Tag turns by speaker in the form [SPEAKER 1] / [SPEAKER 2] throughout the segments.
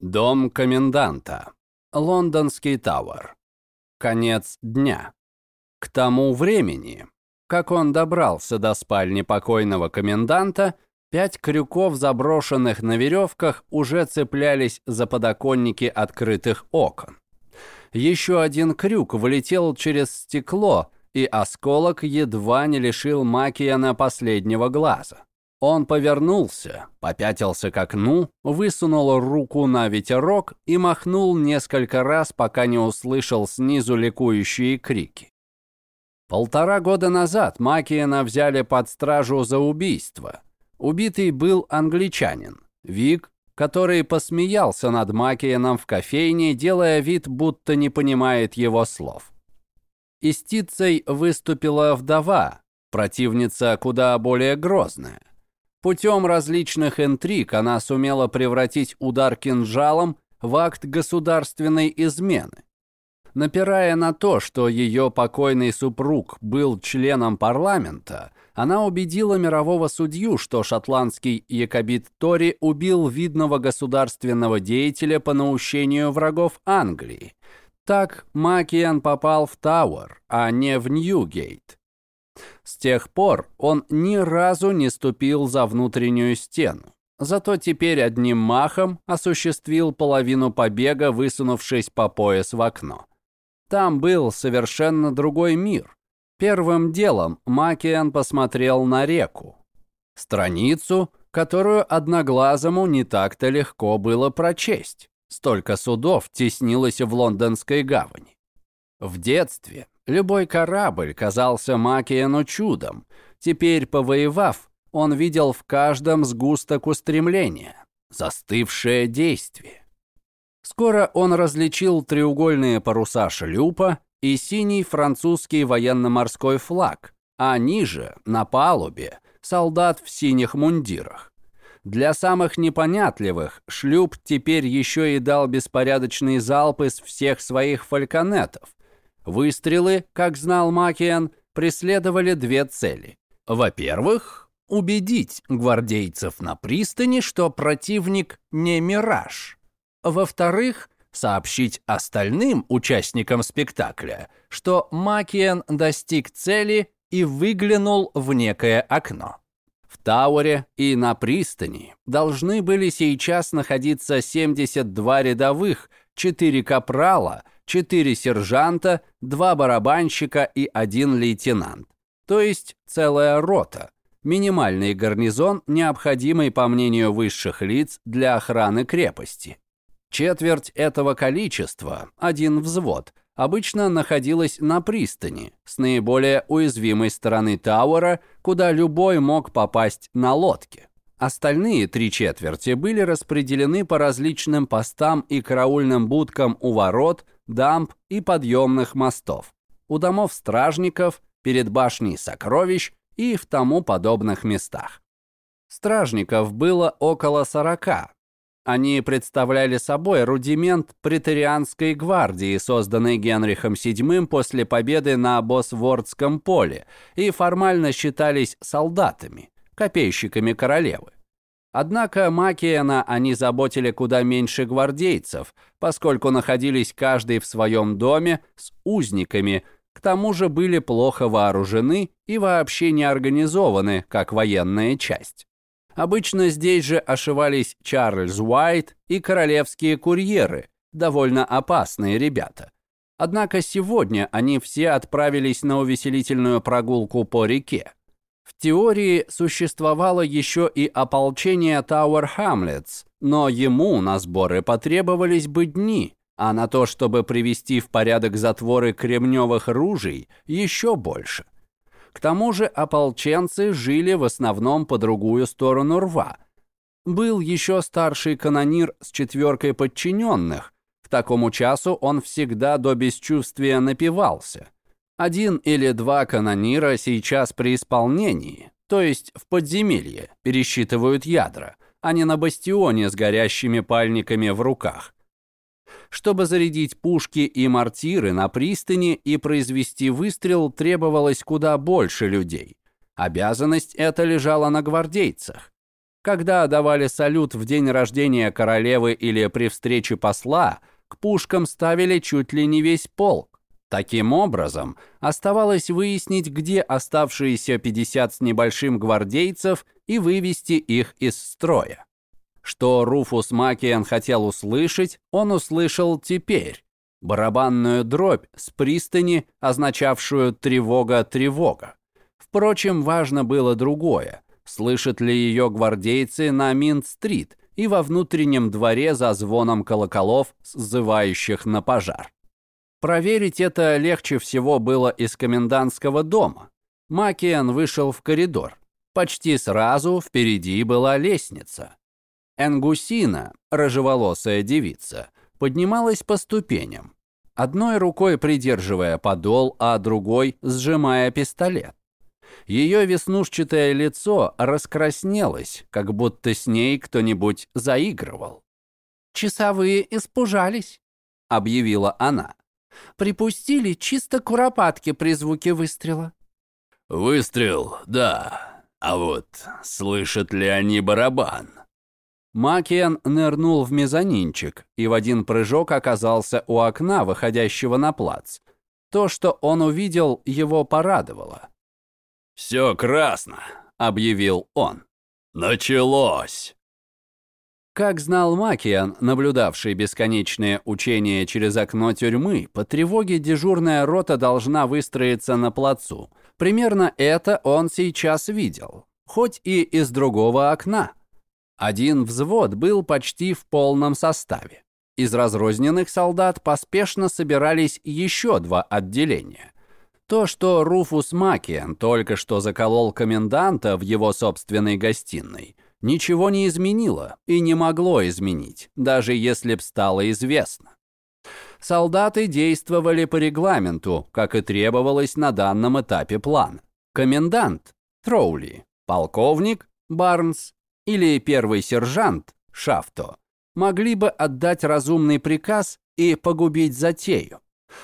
[SPEAKER 1] Дом коменданта. Лондонский Тауэр. Конец дня. К тому времени, как он добрался до спальни покойного коменданта, пять крюков, заброшенных на веревках, уже цеплялись за подоконники открытых окон. Еще один крюк влетел через стекло, и осколок едва не лишил Макияна последнего глаза. Он повернулся, попятился к окну, высунул руку на ветерок и махнул несколько раз, пока не услышал снизу ликующие крики. Полтора года назад Макиена взяли под стражу за убийство. Убитый был англичанин, Вик, который посмеялся над Макиеном в кофейне, делая вид, будто не понимает его слов. Истицей выступила вдова, противница куда более грозная. Путем различных интриг она сумела превратить удар кинжалом в акт государственной измены. Напирая на то, что ее покойный супруг был членом парламента, она убедила мирового судью, что шотландский якобит Тори убил видного государственного деятеля по наущению врагов Англии. Так Макиан попал в Тауэр, а не в Ньюгейт. С тех пор он ни разу не ступил за внутреннюю стену. Зато теперь одним махом осуществил половину побега, высунувшись по пояс в окно. Там был совершенно другой мир. Первым делом Макиан посмотрел на реку. Страницу, которую одноглазому не так-то легко было прочесть. Столько судов теснилось в лондонской гавани. В детстве Любой корабль казался Макиену чудом. Теперь, повоевав, он видел в каждом сгусток устремления, застывшее действие. Скоро он различил треугольные паруса шлюпа и синий французский военно-морской флаг, а ниже, на палубе, солдат в синих мундирах. Для самых непонятливых шлюп теперь еще и дал беспорядочный залп из всех своих фальконетов, Выстрелы, как знал Макиан, преследовали две цели. Во-первых, убедить гвардейцев на пристани, что противник не мираж. Во-вторых, сообщить остальным участникам спектакля, что Макиан достиг цели и выглянул в некое окно. В Тауэре и на пристани должны были сейчас находиться 72 рядовых, 4 капрала – четыре сержанта, два барабанщика и один лейтенант. То есть целая рота. Минимальный гарнизон, необходимый, по мнению высших лиц, для охраны крепости. Четверть этого количества, один взвод, обычно находилась на пристани, с наиболее уязвимой стороны Тауэра, куда любой мог попасть на лодке. Остальные три четверти были распределены по различным постам и караульным будкам у ворот, дамб и подъемных мостов, у домов стражников, перед башней сокровищ и в тому подобных местах. Стражников было около сорока. Они представляли собой рудимент претерианской гвардии, созданной Генрихом VII после победы на Босвордском поле, и формально считались солдатами, копейщиками королевы. Однако Макиена они заботили куда меньше гвардейцев, поскольку находились каждый в своем доме с узниками, к тому же были плохо вооружены и вообще не организованы, как военная часть. Обычно здесь же ошивались Чарльз Уайт и королевские курьеры, довольно опасные ребята. Однако сегодня они все отправились на увеселительную прогулку по реке. В теории существовало еще и ополчение Тауэр Хамлетс, но ему на сборы потребовались бы дни, а на то, чтобы привести в порядок затворы кремневых ружей, еще больше. К тому же ополченцы жили в основном по другую сторону рва. Был еще старший канонир с четверкой подчиненных. К такому часу он всегда до бесчувствия напивался – один или два канонира сейчас при исполнении, то есть в подземелье, пересчитывают ядра, а не на бастионе с горящими пальниками в руках. Чтобы зарядить пушки и мортиры на пристани и произвести выстрел, требовалось куда больше людей. Обязанность эта лежала на гвардейцах. Когда давали салют в день рождения королевы или при встрече посла, к пушкам ставили чуть ли не весь полк. Таким образом, оставалось выяснить, где оставшиеся 50 с небольшим гвардейцев и вывести их из строя. Что Руфус Макиен хотел услышать, он услышал теперь. Барабанную дробь с пристани, означавшую «тревога-тревога». Впрочем, важно было другое. Слышат ли ее гвардейцы на Минт-стрит и во внутреннем дворе за звоном колоколов, сзывающих на пожар? Проверить это легче всего было из комендантского дома. Макиан вышел в коридор. Почти сразу впереди была лестница. Энгусина, рыжеволосая девица, поднималась по ступеням, одной рукой придерживая подол, а другой сжимая пистолет. Ее веснушчатое лицо раскраснелось, как будто с ней кто-нибудь заигрывал.
[SPEAKER 2] «Часовые испужались», — объявила она. «Припустили чисто куропатки при звуке выстрела».
[SPEAKER 3] «Выстрел, да. А вот слышат ли они барабан?»
[SPEAKER 1] Макиан нырнул в мезонинчик и в один прыжок оказался у окна, выходящего на плац. То, что он увидел, его порадовало.
[SPEAKER 3] «Все красно», — объявил он. «Началось!»
[SPEAKER 1] Как знал Макиан, наблюдавший бесконечные учения через окно тюрьмы, по тревоге дежурная рота должна выстроиться на плацу. Примерно это он сейчас видел, хоть и из другого окна. Один взвод был почти в полном составе. Из разрозненных солдат поспешно собирались еще два отделения. То, что Руфус Макиен только что заколол коменданта в его собственной гостиной, ничего не изменило и не могло изменить, даже если б стало известно. Солдаты действовали по регламенту, как и требовалось на данном этапе плана. Комендант – Троули, полковник – Барнс или первый сержант Шафто могли бы отдать разумный приказ и погубить затею.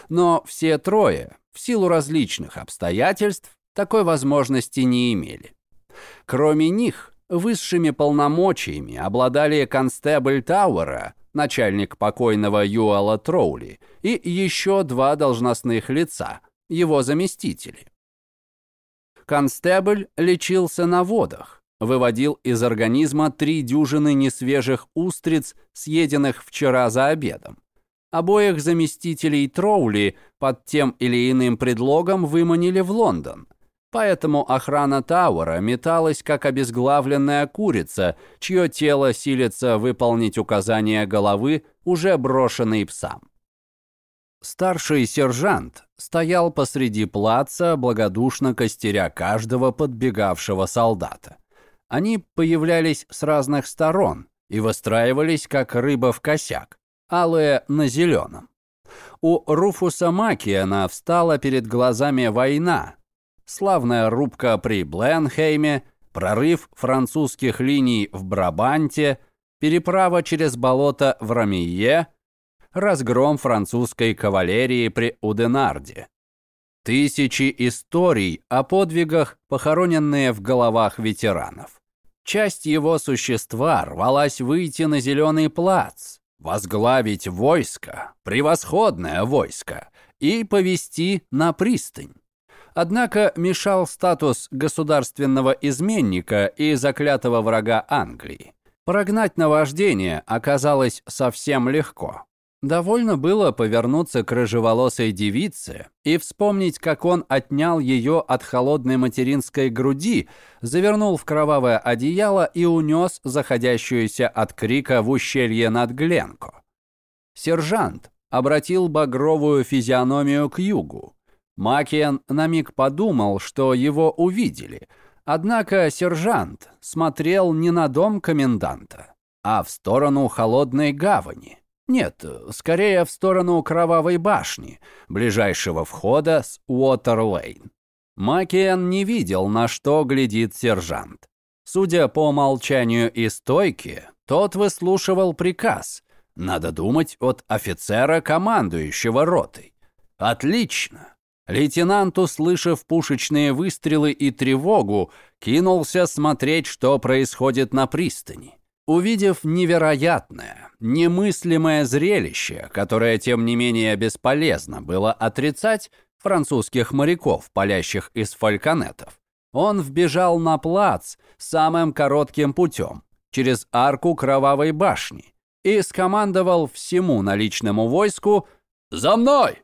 [SPEAKER 1] Но все трое, в силу различных обстоятельств, такой возможности не имели. Кроме них, высшими полномочиями обладали констебль Тауэра, начальник покойного Юала Троули, и еще два должностных лица, его заместители. Констебль лечился на водах, выводил из организма три дюжины несвежих устриц, съеденных вчера за обедом. Обоих заместителей Троули под тем или иным предлогом выманили в Лондон. Поэтому охрана Тауэра металась, как обезглавленная курица, чье тело силится выполнить указания головы, уже брошенной псам. Старший сержант стоял посреди плаца, благодушно костеря каждого подбегавшего солдата. Они появлялись с разных сторон и выстраивались, как рыба в косяк, алые на зеленом. У Руфуса Макиана встала перед глазами война. Славная рубка при Бленхейме, прорыв французских линий в Брабанте, переправа через болото в Рамие, разгром французской кавалерии при Уденарде. Тысячи историй о подвигах, похороненные в головах ветеранов. Часть его существа рвалась выйти на зеленый плац, возглавить войско, превосходное войско, и повести на пристань. Однако мешал статус государственного изменника и заклятого врага Англии. Прогнать наваждение оказалось совсем легко. Довольно было повернуться к рыжеволосой девице и вспомнить, как он отнял ее от холодной материнской груди, завернул в кровавое одеяло и унес заходящуюся от крика в ущелье над Гленко. Сержант обратил багровую физиономию к югу. Макиен на миг подумал, что его увидели, однако сержант смотрел не на дом коменданта, а в сторону холодной гавани. Нет, скорее в сторону Кровавой башни, ближайшего входа с Уотерлейн. Макиен не видел, на что глядит сержант. Судя по молчанию и стойке, тот выслушивал приказ. Надо думать от офицера, командующего ротой. Отлично. Лейтенант, услышав пушечные выстрелы и тревогу, кинулся смотреть, что происходит на пристани. Увидев невероятное, немыслимое зрелище, которое, тем не менее, бесполезно было отрицать французских моряков, палящих из фальконетов, он вбежал на плац самым коротким путем, через арку Кровавой башни, и скомандовал всему наличному войску «За мной!».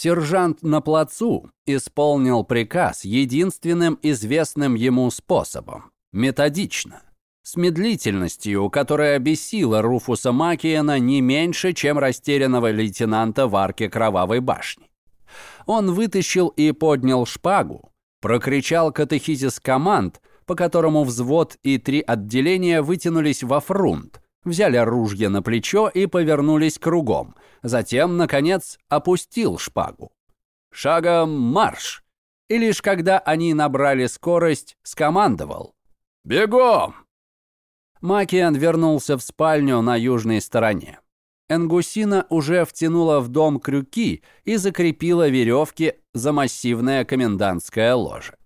[SPEAKER 1] Сержант на плацу исполнил приказ единственным известным ему способом – методично с медлительностью, которая бесила Руфуса Макиена не меньше, чем растерянного лейтенанта в арке Кровавой башни. Он вытащил и поднял шпагу, прокричал катехизис команд, по которому взвод и три отделения вытянулись во фрунт, взяли ружья на плечо и повернулись кругом. Затем, наконец, опустил шпагу. Шагом марш! И лишь когда они набрали скорость, скомандовал. «Бегом!» Макиан вернулся в спальню на южной стороне. Энгусина уже втянула в дом крюки и закрепила веревки за массивное комендантское ложе.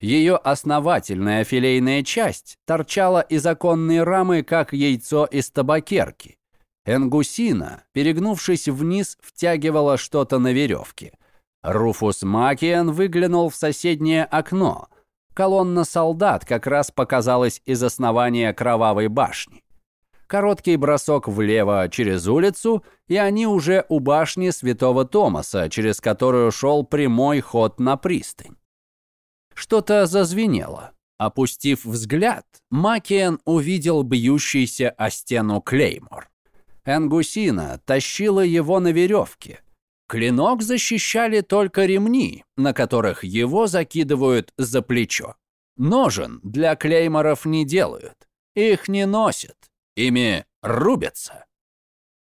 [SPEAKER 1] Ее основательная филейная часть торчала из оконной рамы, как яйцо из табакерки. Энгусина, перегнувшись вниз, втягивала что-то на веревке. Руфус Макиан выглянул в соседнее окно – Колонна солдат как раз показалась из основания Кровавой башни. Короткий бросок влево через улицу, и они уже у башни Святого Томаса, через которую шел прямой ход на пристань. Что-то зазвенело. Опустив взгляд, Макиен увидел бьющийся о стену Клеймор. Энгусина тащила его на веревке. Клинок защищали только ремни, на которых его закидывают за плечо. Ножен для клейморов не делают. Их не носят. Ими рубятся.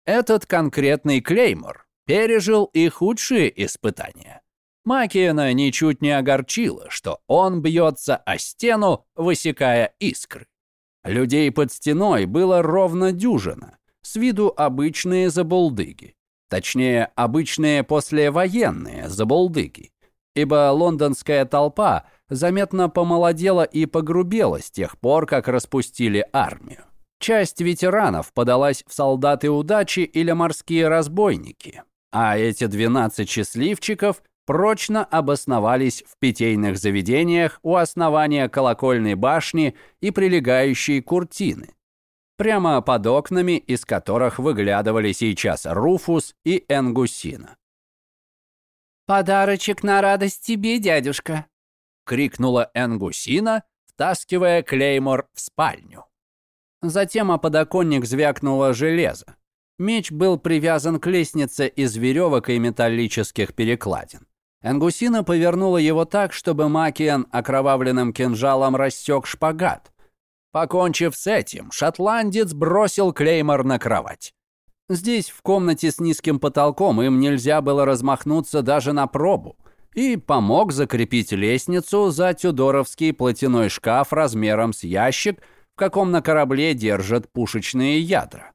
[SPEAKER 1] Этот конкретный клеймор пережил и худшие испытания. Макиена ничуть не огорчило, что он бьется о стену, высекая искры. Людей под стеной было ровно дюжина, с виду обычные забулдыги. Точнее, обычные послевоенные забулдыги. Ибо лондонская толпа заметно помолодела и погрубела с тех пор, как распустили армию. Часть ветеранов подалась в солдаты удачи или морские разбойники, а эти 12 счастливчиков прочно обосновались в питейных заведениях у основания колокольной башни и прилегающей куртины, прямо под окнами, из которых выглядывали сейчас Руфус и Энгусина.
[SPEAKER 2] «Подарочек на радость тебе, дядюшка!» — крикнула Энгусина, втаскивая Клеймор в спальню. Затем о подоконник звякнуло железо. Меч был привязан к лестнице из веревок и металлических перекладин. Энгусина повернула его так, чтобы Макиан окровавленным кинжалом рассек шпагат. Покончив с этим, шотландец бросил Клеймор на кровать. Здесь, в комнате с низким потолком, им нельзя было размахнуться даже на пробу. И помог закрепить лестницу за тюдоровский платяной шкаф размером с ящик, в каком на корабле держат пушечные ядра.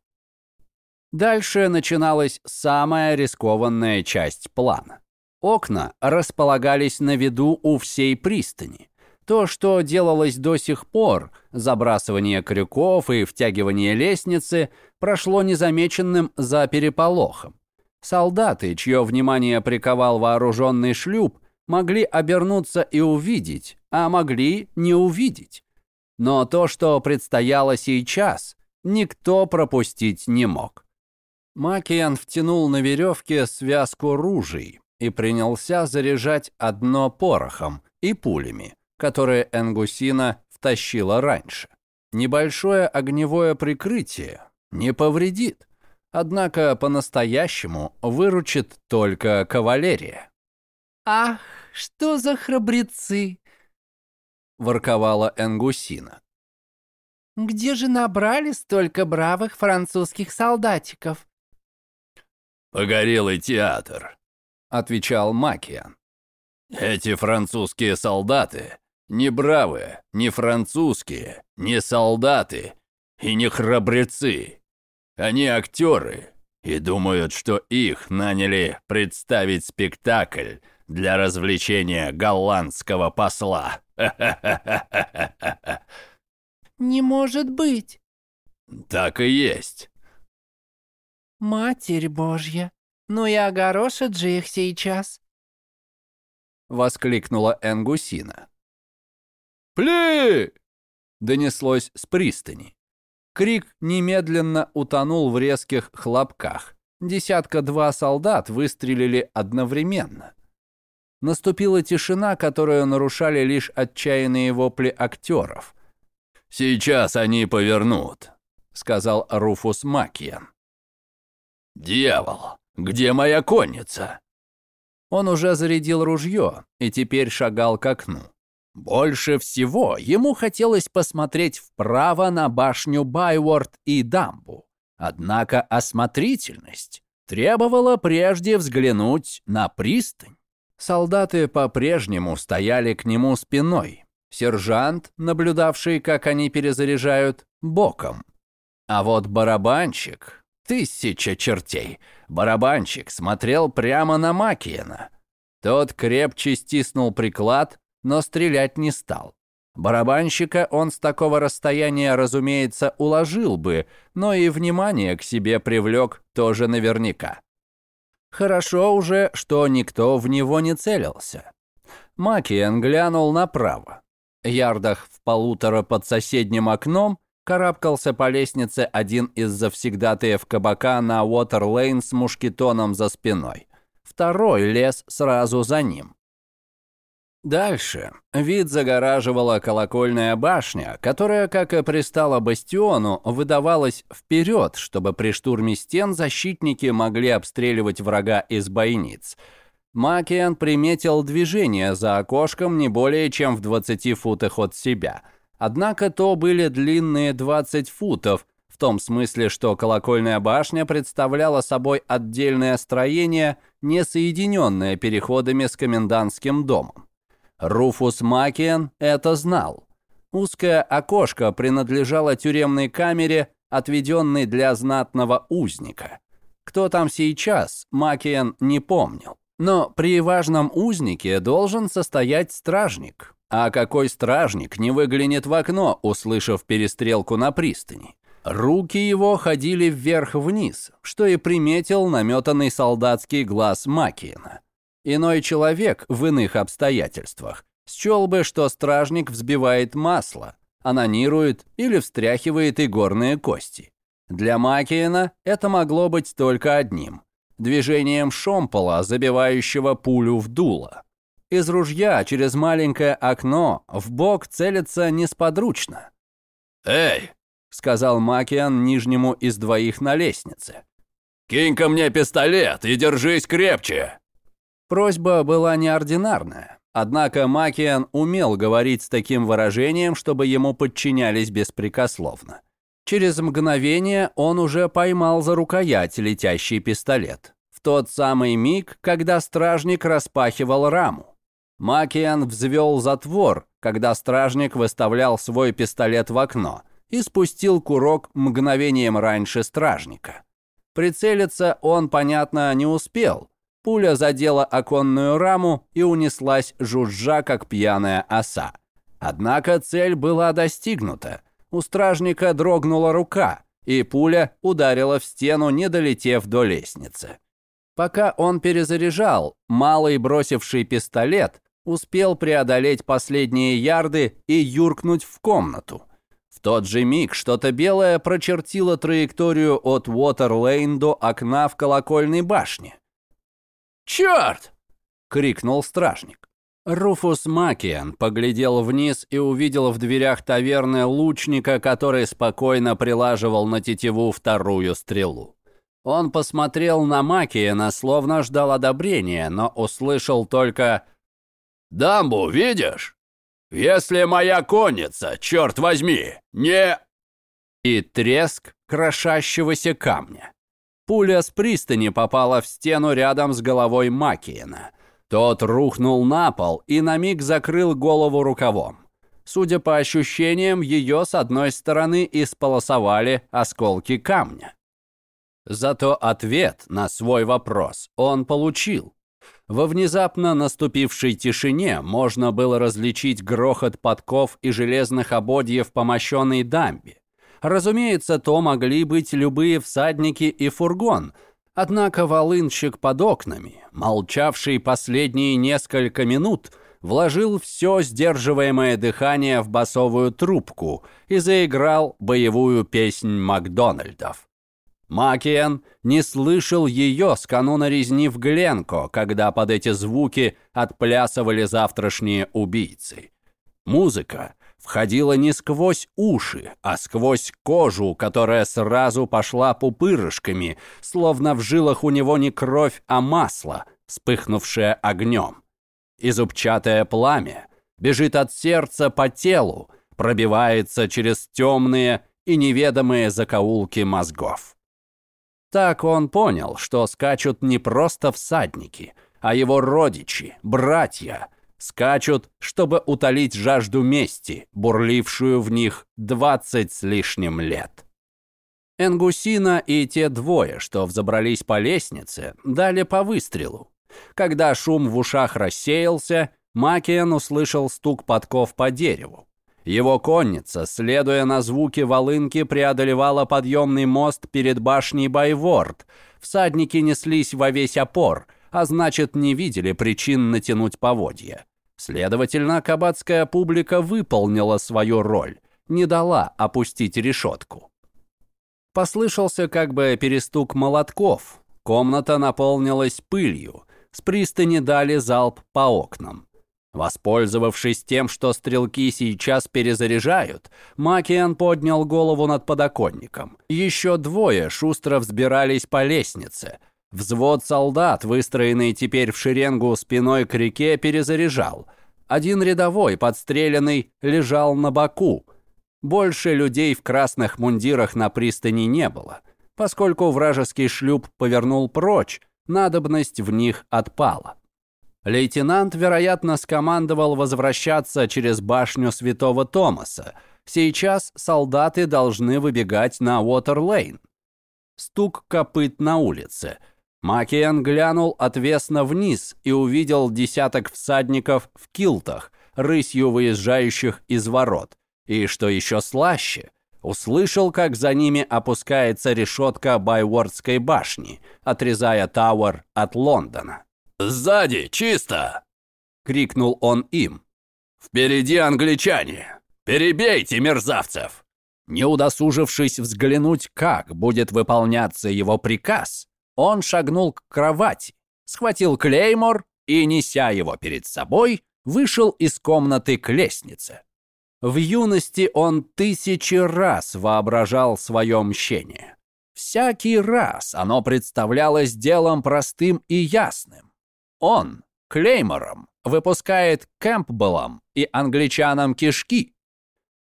[SPEAKER 2] Дальше начиналась самая рискованная часть плана. Окна располагались на виду у всей пристани. То, что делалось до сих пор, забрасывание крюков и втягивание лестницы, прошло незамеченным за переполохом. Солдаты, чье внимание приковал вооруженный шлюп, могли обернуться и увидеть, а могли не увидеть. Но то, что предстояло сейчас, никто пропустить не мог. Макиан втянул на веревке связку ружей и принялся заряжать одно порохом и пулями, которые Энгусина втащила раньше. Небольшое огневое прикрытие не повредит, однако по-настоящему выручит только кавалерия. «Ах, что за храбрецы!» — ворковала Энгусина. «Где же набрали столько бравых французских солдатиков?»
[SPEAKER 3] «Погорелый театр», — отвечал Макиан. «Эти французские солдаты не бравые, не французские, не солдаты и не храбрецы. Они актеры и думают, что их наняли представить спектакль для развлечения голландского посла.
[SPEAKER 2] Не может быть.
[SPEAKER 3] Так и есть.
[SPEAKER 2] Матерь Божья, ну и огорошит же их сейчас. Воскликнула Энгусина.
[SPEAKER 1] «Пли!» — донеслось с пристани. Крик немедленно утонул в резких хлопках. Десятка-два солдат выстрелили одновременно. Наступила тишина, которую нарушали лишь отчаянные вопли актеров.
[SPEAKER 3] «Сейчас они повернут», — сказал Руфус Макиен. «Дьявол, где моя конница?»
[SPEAKER 1] Он уже зарядил ружье и теперь шагал к окну. Больше всего ему хотелось посмотреть вправо на башню Байворд и дамбу. Однако осмотрительность требовала прежде взглянуть на пристань. Солдаты по-прежнему стояли к нему спиной. Сержант, наблюдавший, как они перезаряжают, боком. А вот барабанщик, тысяча чертей, барабанщик смотрел прямо на Макиена. Тот крепче стиснул приклад, но стрелять не стал. Барабанщика он с такого расстояния, разумеется, уложил бы, но и внимание к себе привлек тоже наверняка. Хорошо уже, что никто в него не целился. Макиен глянул направо. Ярдах в полутора под соседним окном карабкался по лестнице один из завсегдатаев кабака на Уотер-Лейн с мушкетоном за спиной. Второй лез сразу за ним. Дальше вид загораживала колокольная башня, которая, как и пристала бастиону, выдавалась вперед, чтобы при штурме стен защитники могли обстреливать врага из бойниц. Макиан приметил движение за окошком не более чем в 20 футах от себя. Однако то были длинные 20 футов, в том смысле, что колокольная башня представляла собой отдельное строение, не соединенное переходами с комендантским домом. Руфус Макиен это знал. Узкое окошко принадлежало тюремной камере, отведенной для знатного узника. Кто там сейчас, Макиен не помнил. Но при важном узнике должен состоять стражник. А какой стражник не выглянет в окно, услышав перестрелку на пристани? Руки его ходили вверх-вниз, что и приметил наметанный солдатский глаз Макиена. Иной человек в иных обстоятельствах счел бы, что стражник взбивает масло, анонирует или встряхивает игорные кости. Для Макиена это могло быть только одним – движением шомпола, забивающего пулю в дуло. Из ружья через маленькое окно в бок целится несподручно.
[SPEAKER 3] «Эй!» – сказал Макиан нижнему из двоих на лестнице. «Кинь ко мне пистолет и держись крепче!»
[SPEAKER 1] Просьба была неординарная, однако Макиан умел говорить с таким выражением, чтобы ему подчинялись беспрекословно. Через мгновение он уже поймал за рукоять летящий пистолет. В тот самый миг, когда стражник распахивал раму. Макиан взвел затвор, когда стражник выставлял свой пистолет в окно и спустил курок мгновением раньше стражника. Прицелиться он, понятно, не успел, Пуля задела оконную раму и унеслась жужжа, как пьяная оса. Однако цель была достигнута. У стражника дрогнула рука, и пуля ударила в стену, не долетев до лестницы. Пока он перезаряжал, малый бросивший пистолет успел преодолеть последние ярды и юркнуть в комнату. В тот же миг что-то белое прочертило траекторию от Уотер-Лейн до окна в колокольной башне.
[SPEAKER 3] «Черт!»
[SPEAKER 1] — крикнул стражник. Руфус Макиан поглядел вниз и увидел в дверях таверны лучника, который спокойно прилаживал на тетиву вторую стрелу. Он посмотрел на Макиена, словно ждал одобрения, но услышал только
[SPEAKER 3] «Дамбу видишь? Если моя конница, черт возьми, не...»
[SPEAKER 1] И треск крошащегося камня. Пуля с пристани попала в стену рядом с головой Макиена. Тот рухнул на пол и на миг закрыл голову рукавом. Судя по ощущениям, ее с одной стороны исполосовали осколки камня. Зато ответ на свой вопрос он получил. Во внезапно наступившей тишине можно было различить грохот подков и железных ободьев по мощенной дамбе. Разумеется, то могли быть любые всадники и фургон, однако волынщик под окнами, молчавший последние несколько минут, вложил все сдерживаемое дыхание в басовую трубку и заиграл боевую песнь Макдональдов. Макиен не слышал ее с кануна резни в Гленко, когда под эти звуки отплясывали завтрашние убийцы. Музыка входила не сквозь уши, а сквозь кожу, которая сразу пошла пупырышками, словно в жилах у него не кровь, а масло, вспыхнувшее огнем. И зубчатое пламя бежит от сердца по телу, пробивается через темные и неведомые закоулки мозгов. Так он понял, что скачут не просто всадники, а его родичи, братья, скачут, чтобы утолить жажду мести, бурлившую в них двадцать с лишним лет. Энгусина и те двое, что взобрались по лестнице, дали по выстрелу. Когда шум в ушах рассеялся, Макиен услышал стук подков по дереву. Его конница, следуя на звуки волынки, преодолевала подъемный мост перед башней Байворд. Всадники неслись во весь опор, а значит, не видели причин натянуть поводья. Следовательно, кабацкая публика выполнила свою роль, не дала опустить решетку. Послышался как бы перестук молотков. Комната наполнилась пылью. С пристани дали залп по окнам. Воспользовавшись тем, что стрелки сейчас перезаряжают, Макиан поднял голову над подоконником. Еще двое шустро взбирались по лестнице. Взвод солдат, выстроенный теперь в шеренгу спиной к реке, перезаряжал. Один рядовой, подстреленный, лежал на боку. Больше людей в красных мундирах на пристани не было. Поскольку вражеский шлюп повернул прочь, надобность в них отпала. Лейтенант, вероятно, скомандовал возвращаться через башню Святого Томаса. Сейчас солдаты должны выбегать на Уотер-Лейн. Стук копыт на улице. Макиен глянул отвесно вниз и увидел десяток всадников в килтах, рысью выезжающих из ворот. И, что еще слаще, услышал, как за ними опускается решетка Байвордской башни, отрезая Тауэр от Лондона.
[SPEAKER 3] «Сзади, чисто!» — крикнул он им. «Впереди англичане! Перебейте мерзавцев!»
[SPEAKER 1] Не удосужившись взглянуть, как будет выполняться его приказ, он шагнул к кровати, схватил клеймор и, неся его перед собой, вышел из комнаты к лестнице. В юности он тысячи раз воображал свое мщение. Всякий раз оно представлялось делом простым и ясным. Он, Клеймором, выпускает Кэмпбеллом и англичанам кишки.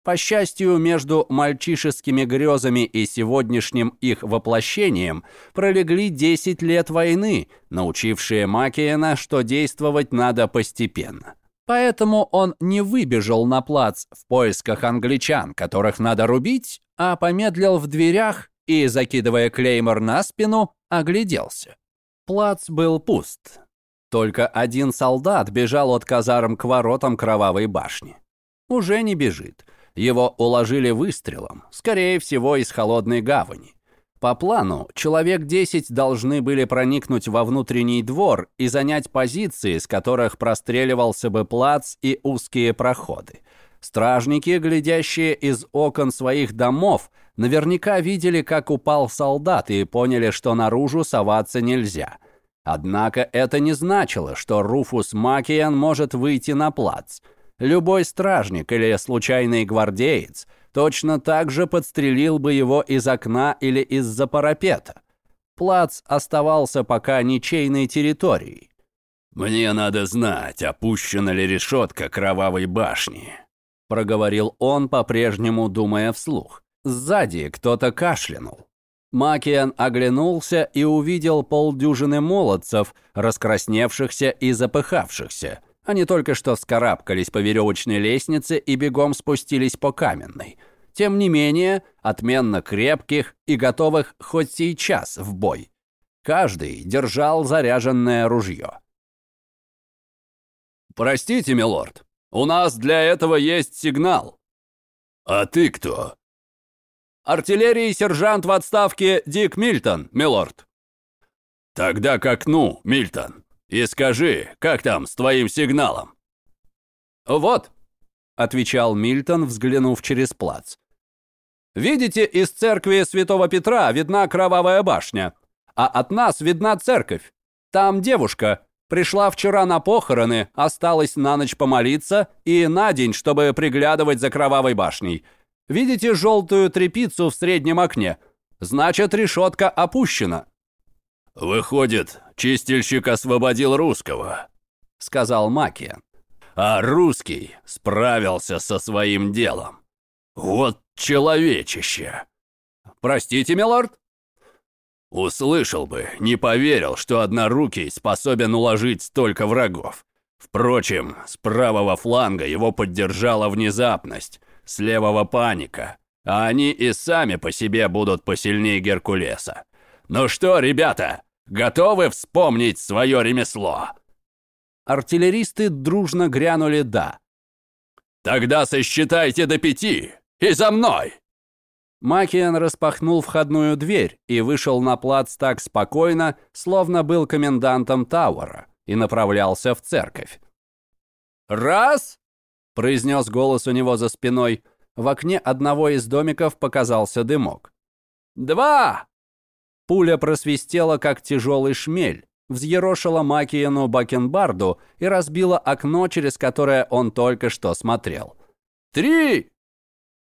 [SPEAKER 1] По счастью, между мальчишескими грезами и сегодняшним их воплощением пролегли 10 лет войны, научившие Макиена, что действовать надо постепенно. Поэтому он не выбежал на плац в поисках англичан, которых надо рубить, а помедлил в дверях и, закидывая клеймор на спину, огляделся. Плац был пуст. Только один солдат бежал от казарм к воротам Кровавой башни. Уже не бежит. Его уложили выстрелом, скорее всего, из холодной гавани. По плану, человек 10 должны были проникнуть во внутренний двор и занять позиции, с которых простреливался бы плац и узкие проходы. Стражники, глядящие из окон своих домов, наверняка видели, как упал солдат и поняли, что наружу соваться нельзя. Однако это не значило, что Руфус Макиан может выйти на плац. Любой стражник или случайный гвардеец точно так же подстрелил бы его из окна или из-за парапета. Плац оставался пока ничейной территорией.
[SPEAKER 3] «Мне надо знать, опущена ли решетка кровавой башни»,
[SPEAKER 1] проговорил он, по-прежнему думая вслух. Сзади кто-то кашлянул. Макиан оглянулся и увидел полдюжины молодцев, раскрасневшихся и запыхавшихся. Они только что вскарабкались по веревочной лестнице и бегом спустились по каменной. Тем не менее, отменно крепких и готовых хоть сейчас в бой. Каждый держал заряженное ружье.
[SPEAKER 3] «Простите, милорд, у нас для этого есть сигнал». «А ты кто?»
[SPEAKER 1] «Артиллерии сержант в отставке Дик Мильтон, милорд».
[SPEAKER 3] «Тогда к окну, Мильтон, и скажи, как там с твоим сигналом?»
[SPEAKER 1] «Вот», — отвечал Мильтон, взглянув через плац. «Видите, из церкви святого Петра видна кровавая башня, а от нас видна церковь. Там девушка, Пришла вчера на похороны, осталась на ночь помолиться и на день, чтобы приглядывать за кровавой башней. Видите желтую трепицу в среднем окне? Значит, решетка опущена».
[SPEAKER 3] «Выходит, чистильщик освободил русского», — сказал Макия. «А русский справился со своим делом. Вот человечище!»
[SPEAKER 1] «Простите, милорд?»
[SPEAKER 3] Услышал бы, не поверил, что однорукий способен уложить столько врагов. Впрочем, с правого фланга его поддержала внезапность, с левого паника, а они и сами по себе будут посильнее Геркулеса. Ну что, ребята, готовы вспомнить свое ремесло?
[SPEAKER 1] Артиллеристы дружно грянули «да».
[SPEAKER 3] «Тогда сосчитайте до пяти и за мной!»
[SPEAKER 1] Макиан распахнул входную дверь и вышел на плац так спокойно, словно был комендантом Тауэра и направлялся в церковь. «Раз!» — произнес голос у него за спиной. В окне одного из домиков показался дымок. «Два!» Пуля просвистела, как тяжелый шмель, взъерошила Макиену бакенбарду и разбила окно, через которое он только что смотрел. «Три!»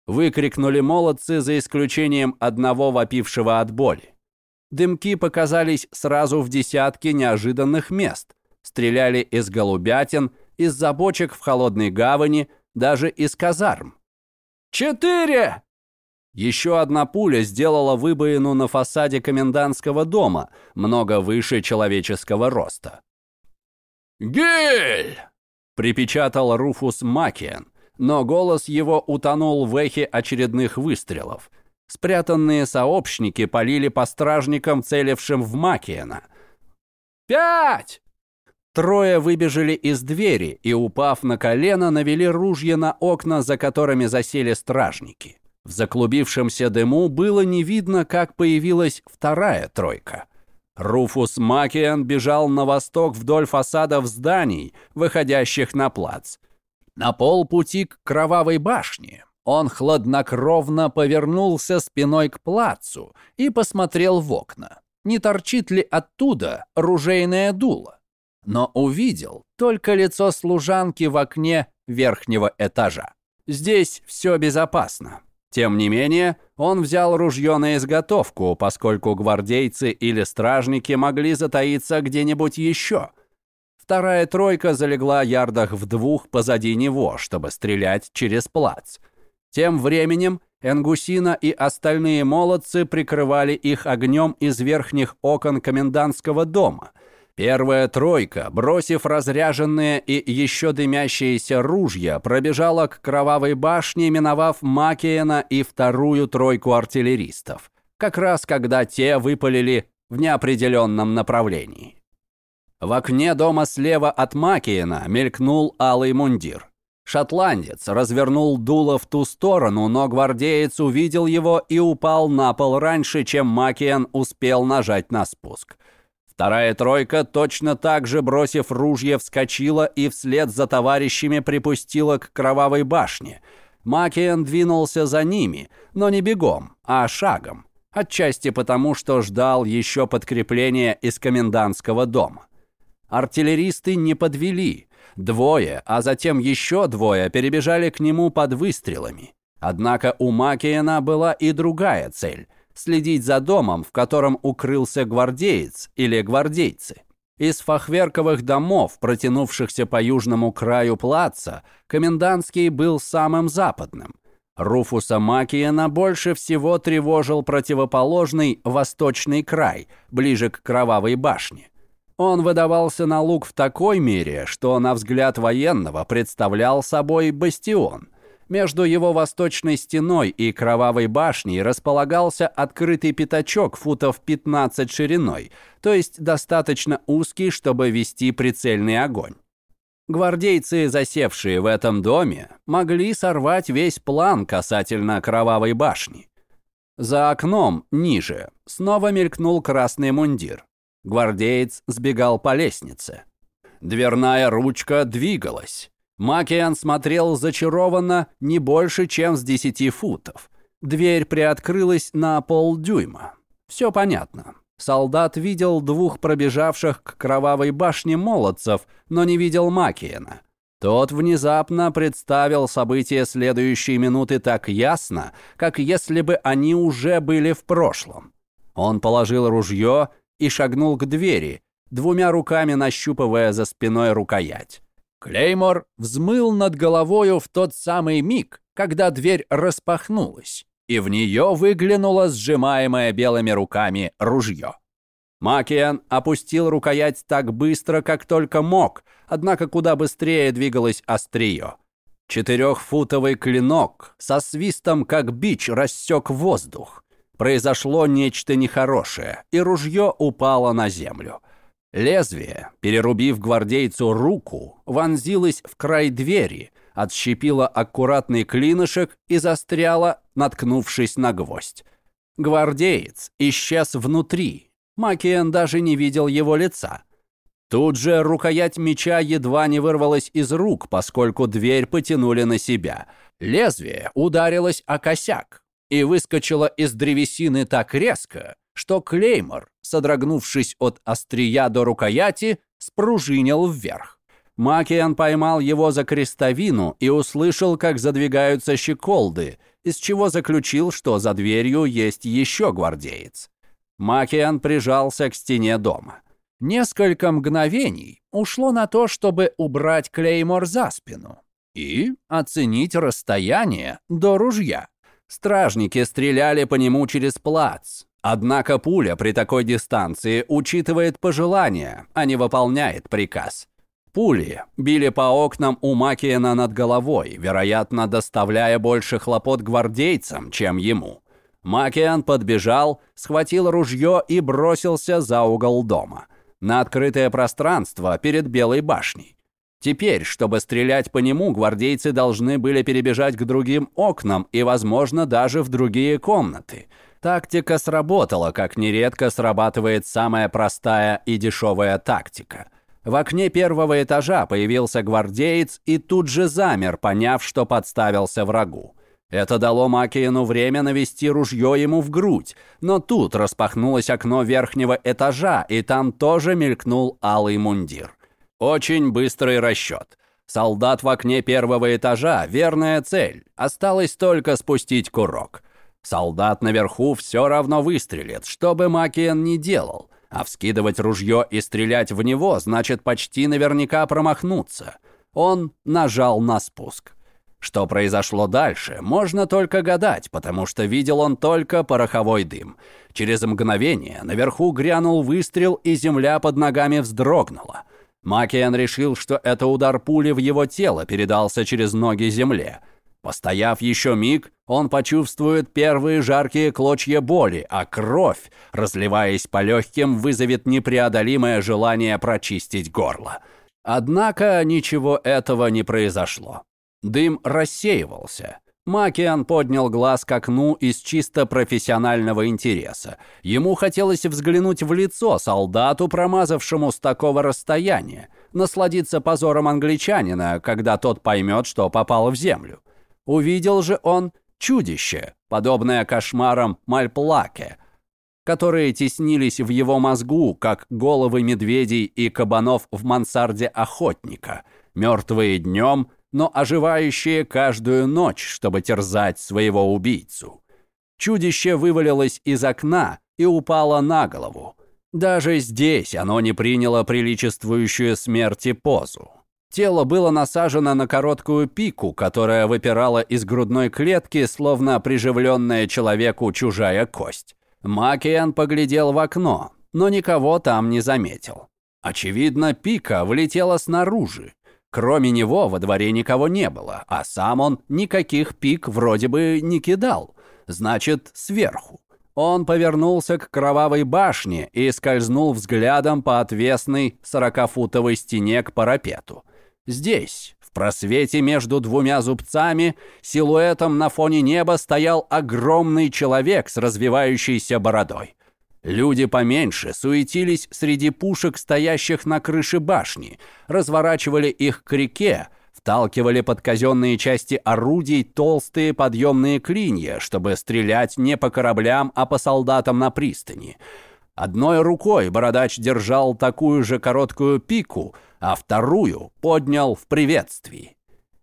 [SPEAKER 1] Выкрикнули молодцы за исключением одного вопившего от боли. Дымки показались сразу в десятке неожиданных мест. Стреляли из голубятин, из забочек в холодной гавани, даже из казарм. «Четыре!» Еще одна пуля сделала выбоину на фасаде комендантского дома, много выше человеческого роста.
[SPEAKER 3] «Гель!»
[SPEAKER 1] — припечатал Руфус Макиен но голос его утонул в эхе очередных выстрелов. Спрятанные сообщники полили по стражникам, целившим в Макиена. «Пять!» Трое выбежали из двери и, упав на колено, навели ружья на окна, за которыми засели стражники. В заклубившемся дыму было не видно, как появилась вторая тройка. Руфус Макиан бежал на восток вдоль фасадов зданий, выходящих на плац. На полпути к Кровавой башне он хладнокровно повернулся спиной к плацу и посмотрел в окна. Не торчит ли оттуда ружейное дуло? Но увидел только лицо служанки в окне верхнего этажа. Здесь все безопасно. Тем не менее, он взял ружье на изготовку, поскольку гвардейцы или стражники могли затаиться где-нибудь еще – Вторая тройка залегла ярдах в двух позади него, чтобы стрелять через плац. Тем временем Энгусина и остальные молодцы прикрывали их огнем из верхних окон комендантского дома. Первая тройка, бросив разряженные и еще дымящиеся ружья, пробежала к кровавой башне, миновав Макиена и вторую тройку артиллеристов, как раз когда те выпалили в неопределенном направлении. В окне дома слева от Макиена мелькнул алый мундир. Шотландец развернул дуло в ту сторону, но гвардеец увидел его и упал на пол раньше, чем Макиен успел нажать на спуск. Вторая тройка, точно так же бросив ружье, вскочила и вслед за товарищами припустила к кровавой башне. Макиен двинулся за ними, но не бегом, а шагом. Отчасти потому, что ждал еще подкрепления из комендантского дома. Артиллеристы не подвели. Двое, а затем еще двое перебежали к нему под выстрелами. Однако у Макиена была и другая цель – следить за домом, в котором укрылся гвардеец или гвардейцы. Из фахверковых домов, протянувшихся по южному краю плаца, комендантский был самым западным. Руфуса Макиена больше всего тревожил противоположный восточный край, ближе к Кровавой башне. Он выдавался на луг в такой мере, что на взгляд военного представлял собой бастион. Между его восточной стеной и кровавой башней располагался открытый пятачок футов 15 шириной, то есть достаточно узкий, чтобы вести прицельный огонь. Гвардейцы, засевшие в этом доме, могли сорвать весь план касательно Кровавой башни. За окном, ниже, снова мелькнул красный мундир. Гвардеец сбегал по лестнице. Дверная ручка двигалась. Макиан смотрел зачарованно не больше, чем с десяти футов. Дверь приоткрылась на полдюйма. Все понятно. Солдат видел двух пробежавших к кровавой башне молодцев, но не видел Макиена. Тот внезапно представил события следующей минуты так ясно, как если бы они уже были в прошлом. Он положил ружье и шагнул к двери, двумя руками нащупывая за спиной рукоять. Клеймор взмыл над головою в тот самый миг, когда дверь распахнулась и в нее выглянуло сжимаемое белыми руками ружье. Макиан опустил рукоять так быстро, как только мог, однако куда быстрее двигалось острие. Четырехфутовый клинок со свистом, как бич, рассек воздух. Произошло нечто нехорошее, и ружье упало на землю. Лезвие, перерубив гвардейцу руку, вонзилось в край двери, отщепило аккуратный клинышек и застряло, наткнувшись на гвоздь. Гвардеец исчез внутри. Макиен даже не видел его лица. Тут же рукоять меча едва не вырвалась из рук, поскольку дверь потянули на себя. Лезвие ударилось о косяк и выскочило из древесины так резко, что Клеймор, содрогнувшись от острия до рукояти, спружинил вверх. Макиан поймал его за крестовину и услышал, как задвигаются щеколды, из чего заключил, что за дверью есть еще гвардеец. Макиан прижался к стене дома. Несколько мгновений ушло на то, чтобы убрать Клеймор за спину и оценить расстояние до ружья. Стражники стреляли по нему через плац. Однако пуля при такой дистанции учитывает пожелания, а не выполняет приказ. Пули били по окнам у Макиена над головой, вероятно, доставляя больше хлопот гвардейцам, чем ему. Макиан подбежал, схватил ружье и бросился за угол дома, на открытое пространство перед Белой башней. Теперь, чтобы стрелять по нему, гвардейцы должны были перебежать к другим окнам и, возможно, даже в другие комнаты. Тактика сработала, как нередко срабатывает самая простая и дешевая тактика – в окне первого этажа появился гвардеец и тут же замер, поняв, что подставился врагу. Это дало Макиену время навести ружье ему в грудь, но тут распахнулось окно верхнего этажа, и там тоже мелькнул алый мундир. Очень быстрый расчет. Солдат в окне первого этажа – верная цель. Осталось только спустить курок. Солдат наверху все равно выстрелит, что бы Макиен ни делал. А вскидывать ружье и стрелять в него значит почти наверняка промахнуться. Он нажал на спуск. Что произошло дальше, можно только гадать, потому что видел он только пороховой дым. Через мгновение наверху грянул выстрел, и земля под ногами вздрогнула. Макиан решил, что это удар пули в его тело передался через ноги земле. Постояв еще миг, он почувствует первые жаркие клочья боли, а кровь, разливаясь по легким, вызовет непреодолимое желание прочистить горло. Однако ничего этого не произошло. Дым рассеивался. Макиан поднял глаз к окну из чисто профессионального интереса. Ему хотелось взглянуть в лицо солдату, промазавшему с такого расстояния, насладиться позором англичанина, когда тот поймет, что попал в землю. Увидел же он чудище, подобное кошмарам Мальплаке, которые теснились в его мозгу, как головы медведей и кабанов в мансарде охотника, мертвые днем, но оживающие каждую ночь, чтобы терзать своего убийцу. Чудище вывалилось из окна и упало на голову. Даже здесь оно не приняло приличествующую смерти позу. Тело было насажено на короткую пику, которая выпирала из грудной клетки, словно приживленная человеку чужая кость. Макиан поглядел в окно, но никого там не заметил. Очевидно, пика влетела снаружи. Кроме него во дворе никого не было, а сам он никаких пик вроде бы не кидал. Значит, сверху. Он повернулся к кровавой башне и скользнул взглядом по отвесной сорокафутовой стене к парапету.
[SPEAKER 2] Здесь, в просвете между двумя зубцами, силуэтом на фоне неба стоял огромный человек с развивающейся бородой. Люди поменьше суетились среди пушек, стоящих на крыше башни, разворачивали их к реке, вталкивали под казенные части орудий толстые подъемные клинья, чтобы стрелять не по кораблям, а по солдатам на пристани. Одной рукой бородач держал такую же короткую пику, а вторую поднял в приветствии.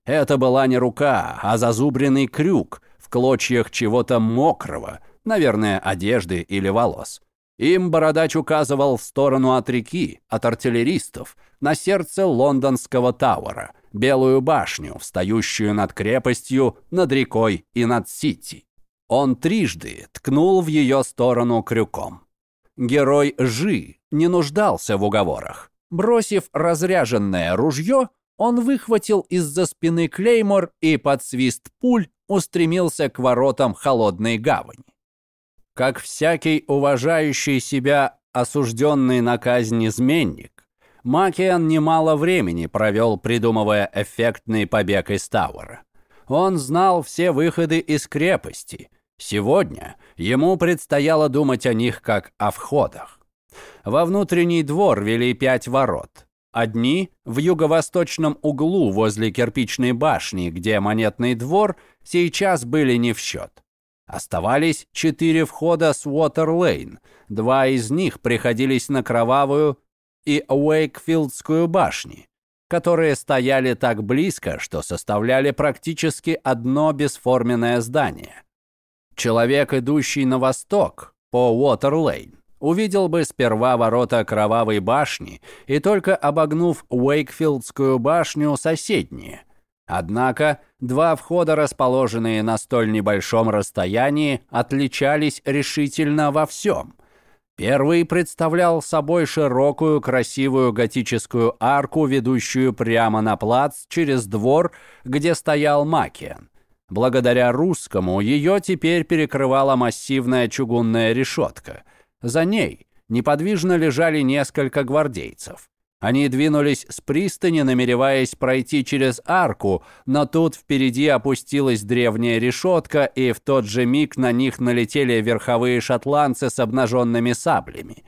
[SPEAKER 2] Это была не рука, а зазубренный крюк в клочьях чего-то мокрого, наверное, одежды или волос. Им бородач указывал в сторону от реки, от артиллеристов, на сердце лондонского Тауэра, белую башню, встающую над крепостью, над рекой и над Сити. Он трижды ткнул в ее сторону крюком. Герой Жи не нуждался в уговорах. Бросив разряженное ружье, он выхватил из-за спины клеймор и под свист пуль устремился к воротам холодной гавани. Как всякий уважающий себя осужденный на казнь изменник, Макиан немало времени провел, придумывая эффектный побег из Тауэра. Он знал все выходы из крепости. Сегодня ему предстояло думать о них как о входах. Во внутренний двор вели пять ворот. Одни в юго-восточном углу возле кирпичной башни, где монетный двор, сейчас были не в счет. Оставались четыре входа с Уотер-Лейн. Два из них приходились на Кровавую и Уэйкфилдскую башни, которые стояли так близко, что составляли практически одно бесформенное здание. Человек, идущий на восток по Уотер-Лейн, увидел бы сперва ворота Кровавой башни и только обогнув Уэйкфилдскую башню соседние – Однако два входа, расположенные на столь небольшом расстоянии, отличались решительно во всем. Первый представлял собой широкую красивую готическую арку, ведущую прямо на плац через двор, где стоял Макиен. Благодаря русскому ее теперь перекрывала массивная чугунная решетка. За ней неподвижно лежали несколько гвардейцев. Они двинулись с пристани, намереваясь пройти через арку, но тут впереди опустилась древняя решетка, и в тот же миг на них налетели верховые шотландцы с обнаженными саблями.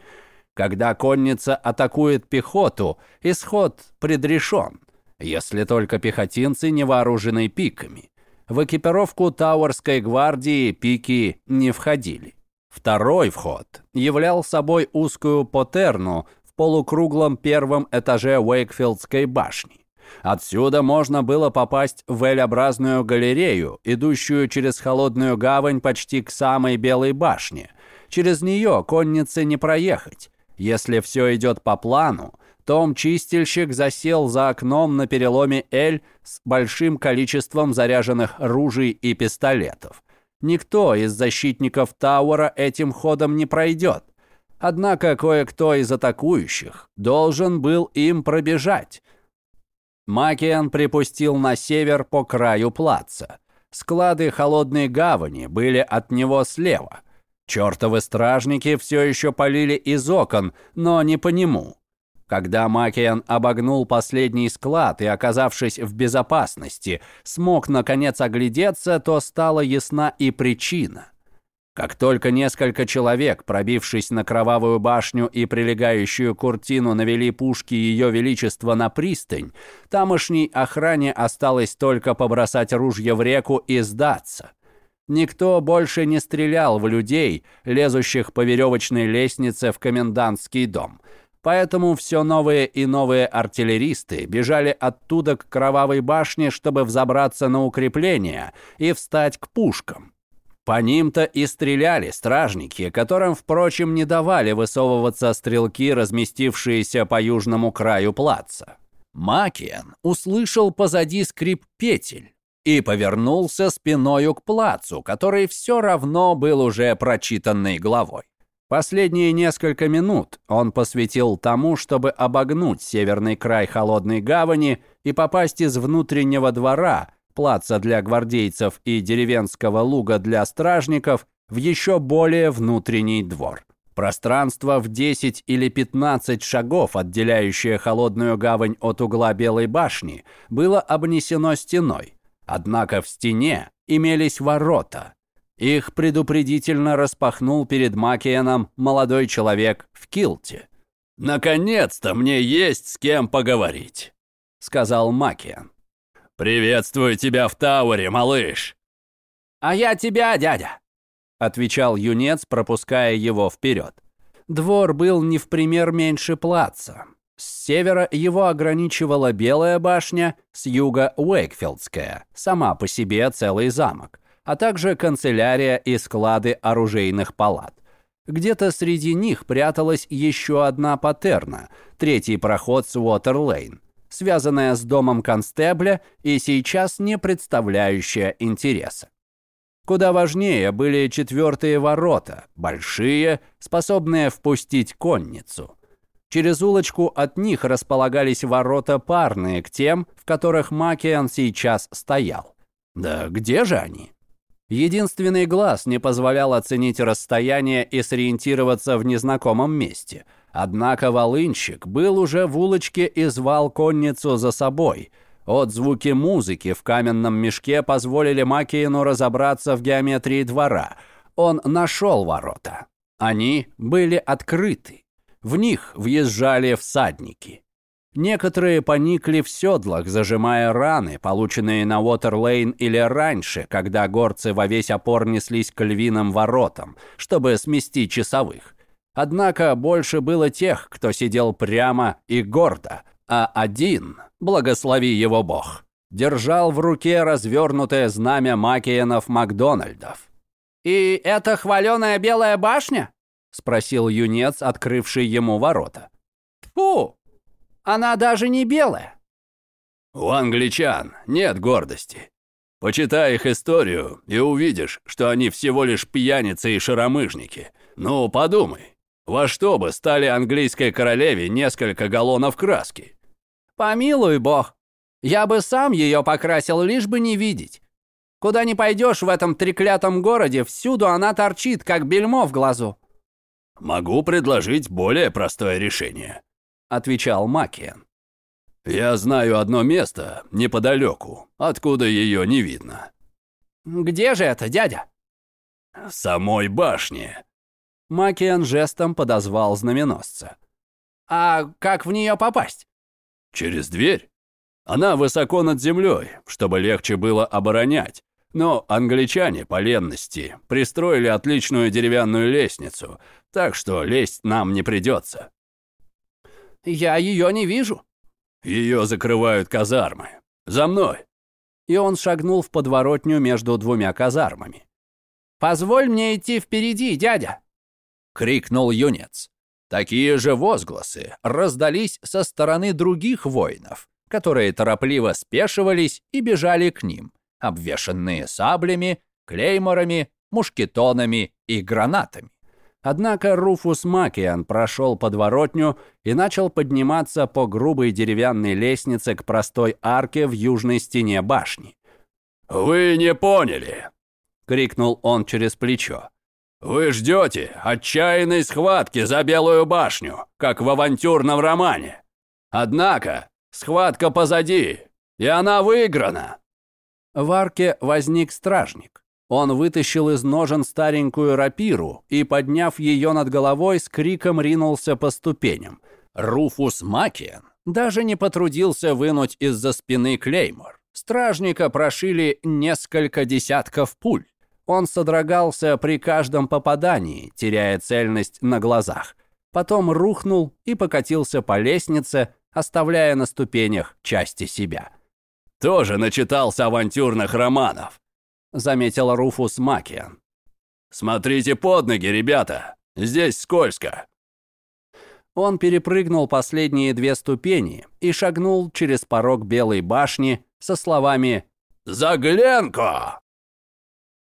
[SPEAKER 2] Когда конница атакует пехоту, исход предрешен, если только пехотинцы не вооружены пиками. В экипировку Тауэрской гвардии пики не входили. Второй вход являл собой узкую потерну, в полукруглом первом этаже Уэйкфилдской башни. Отсюда можно было попасть в L-образную галерею, идущую через холодную гавань почти к самой Белой башне. Через нее коннице не проехать. Если все идет по плану, том чистильщик засел за окном на переломе L с большим количеством заряженных ружей и пистолетов. Никто из защитников Тауэра этим ходом не пройдет. Однако кое-кто из атакующих должен был им пробежать. Макиан припустил на север по краю плаца. Склады холодной гавани были от него слева. Чертовы стражники все еще полили из окон, но не по нему. Когда Макиан обогнул последний склад и, оказавшись в безопасности, смог наконец оглядеться, то стала ясна и причина. Как только несколько человек, пробившись на кровавую башню и прилегающую куртину, навели пушки Ее Величества на пристань, тамошней охране осталось только побросать ружья в реку и сдаться. Никто больше не стрелял в людей, лезущих по веревочной лестнице в комендантский дом. Поэтому все новые и новые артиллеристы бежали оттуда к кровавой башне, чтобы взобраться на укрепления и встать к пушкам. По ним-то и стреляли стражники, которым, впрочем, не давали высовываться стрелки, разместившиеся по южному краю плаца. Макиен услышал позади скрип петель и повернулся спиною к плацу, который все равно был уже прочитанной главой. Последние несколько минут он посвятил тому, чтобы обогнуть северный край холодной гавани и попасть из внутреннего двора, плаца для гвардейцев и деревенского луга для стражников в еще более внутренний двор.
[SPEAKER 1] Пространство в 10 или 15 шагов, отделяющее холодную гавань от угла Белой башни, было обнесено стеной. Однако в стене имелись ворота. Их предупредительно распахнул перед Макиеном молодой человек в килте.
[SPEAKER 3] «Наконец-то мне есть с кем поговорить», — сказал Макиен. «Приветствую тебя в Тауэре, малыш!»
[SPEAKER 2] «А я тебя, дядя!» — отвечал юнец, пропуская его вперед. Двор был не в пример меньше плаца. С севера его ограничивала Белая башня, с юга Уэйкфилдская, сама по себе целый замок, а также канцелярия и склады оружейных палат. Где-то среди них пряталась еще одна патерна, третий проход с Уотерлейн, связанная с домом констебля и сейчас не представляющая интереса. Куда важнее были четвертые ворота, большие, способные впустить конницу. Через улочку от них располагались ворота парные к тем, в которых Макиан сейчас стоял. Да где же они? Единственный глаз не позволял оценить расстояние и сориентироваться в незнакомом месте. Однако волынщик был уже в улочке и звал конницу за собой. Отзвуки музыки в каменном мешке позволили Макиену разобраться в геометрии двора. Он нашел ворота. Они были открыты. В них въезжали всадники. Некоторые поникли в седлах, зажимая раны, полученные на Уотерлейн или раньше, когда горцы во весь опор неслись к львиным воротам, чтобы смести часовых. Однако больше было тех, кто сидел прямо и гордо, а один, благослови его бог, держал в руке развернутое знамя Макиенов Макдональдов.
[SPEAKER 1] «И это хваленая белая башня?» — спросил юнец, открывший ему ворота. «Фу!» Она даже не белая.
[SPEAKER 3] У англичан нет гордости. Почитай их историю и увидишь, что они всего лишь пьяницы и шаромыжники. Ну, подумай, во что бы стали английской королеве несколько галлонов краски?
[SPEAKER 1] Помилуй бог, я бы сам ее покрасил, лишь бы не видеть. Куда ни пойдешь в этом треклятом городе, всюду она торчит, как бельмо в глазу.
[SPEAKER 3] Могу предложить более простое решение
[SPEAKER 1] отвечал Макиен.
[SPEAKER 3] «Я знаю одно место неподалеку, откуда ее не видно».
[SPEAKER 1] «Где же это, дядя?»
[SPEAKER 3] «В самой башне».
[SPEAKER 1] Макиен жестом подозвал знаменосца. «А как в нее попасть?»
[SPEAKER 3] «Через дверь. Она высоко над землей, чтобы легче было оборонять. Но англичане по ленности пристроили отличную деревянную лестницу, так что лезть нам не придется.
[SPEAKER 1] Я ее не вижу».
[SPEAKER 3] «Ее закрывают казармы. За мной!»
[SPEAKER 1] И он шагнул в подворотню между двумя казармами. «Позволь мне идти впереди, дядя!» — крикнул юнец. Такие же возгласы раздались со стороны других воинов, которые торопливо спешивались и бежали к ним, обвешанные саблями, клейморами, мушкетонами и гранатами. Однако Руфус Макиан прошел подворотню и начал подниматься по грубой деревянной лестнице к простой арке в южной стене башни.
[SPEAKER 3] «Вы не поняли!» — крикнул он через плечо. «Вы ждете отчаянной схватки за Белую башню, как в авантюрном романе. Однако схватка позади, и она выиграна!»
[SPEAKER 1] В арке возник стражник. Он вытащил из ножен старенькую рапиру и, подняв ее над головой, с криком ринулся по ступеням. Руфус Макиен даже не потрудился вынуть из-за спины клеймор. Стражника прошили несколько десятков пуль. Он содрогался при каждом попадании, теряя цельность на глазах. Потом рухнул и покатился по лестнице, оставляя на ступенях части себя.
[SPEAKER 3] «Тоже начитался авантюрных романов»,
[SPEAKER 1] заметил Руфус Макиан.
[SPEAKER 3] «Смотрите под ноги, ребята! Здесь скользко!»
[SPEAKER 1] Он перепрыгнул последние две ступени и шагнул через порог Белой башни со словами
[SPEAKER 3] «Заглянко!»